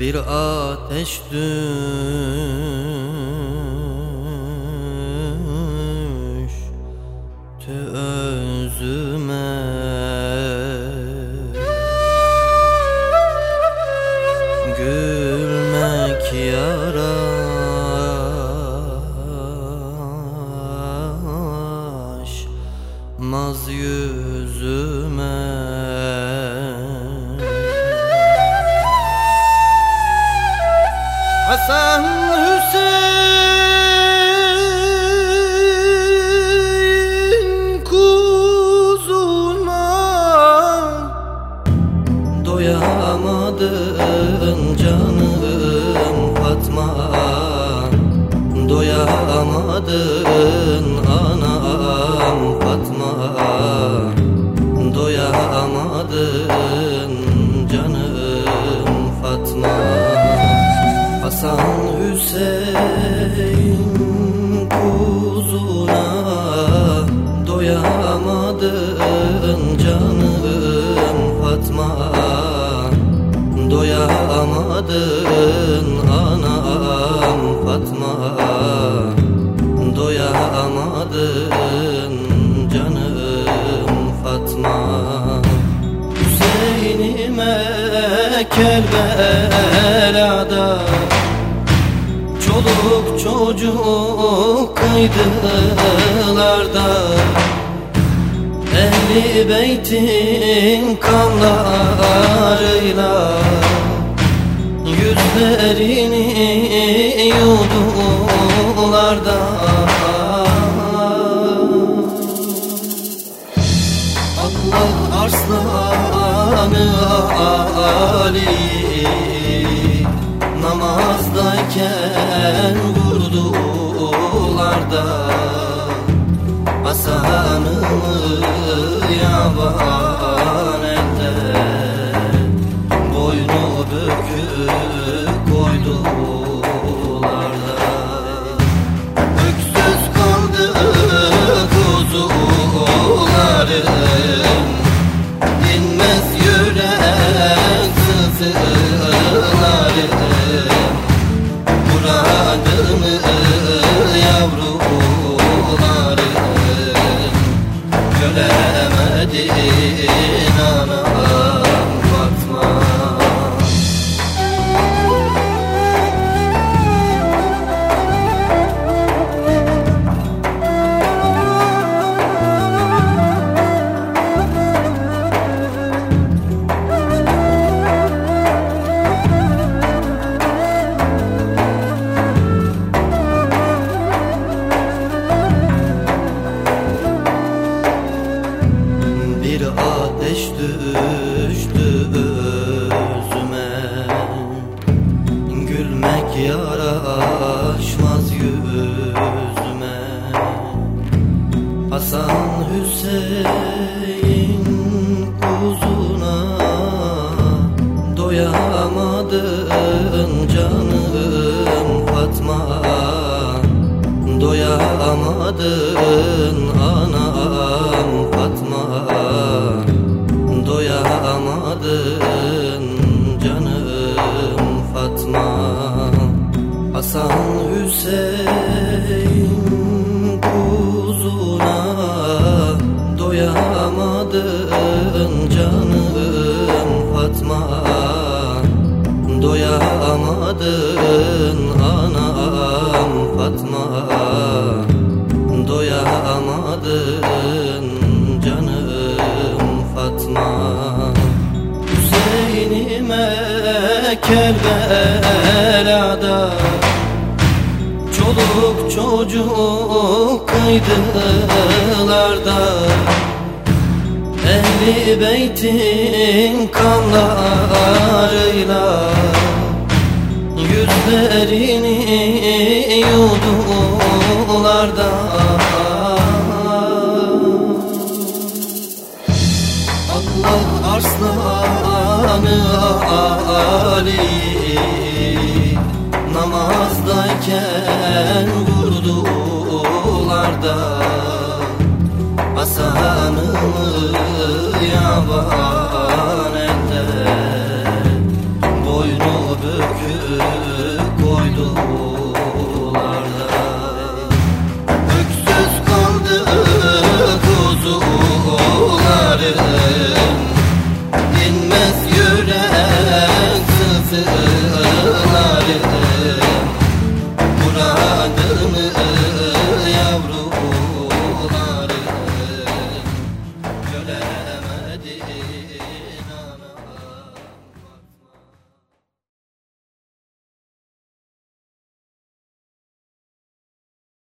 bir ateş düştü özüme. Gülmek yaraşmaz yüzüme Hasan Hüseyin kuzuna Doyamadın canım Fatma Doyamadın anam Hasan Hüseyin kuzuna Doyamadın canım Fatma. Doyamadın anam Fatma. Doyamadın canım Fatma. Hüseyin'ime Kerbela'da Çoluk çocuk kıydılar da Ehli beytin kanlarıyla Yüzlerini yudular da Allah arslanı Ali Namazdayken vurdular da Göremedin Hüseyin kuzuna Doyamadın canım Fatma Doyamadın anam Fatma Doyamadın canım Fatma. Hasan Hüseyin Doyamadın canım Fatma. Hüseyin'ime Kerbela'da Çoluk çocuk kıydılar da Ehli beytin kanlarıyla Yüzlerini Allah Ali. Namazdayken vurdular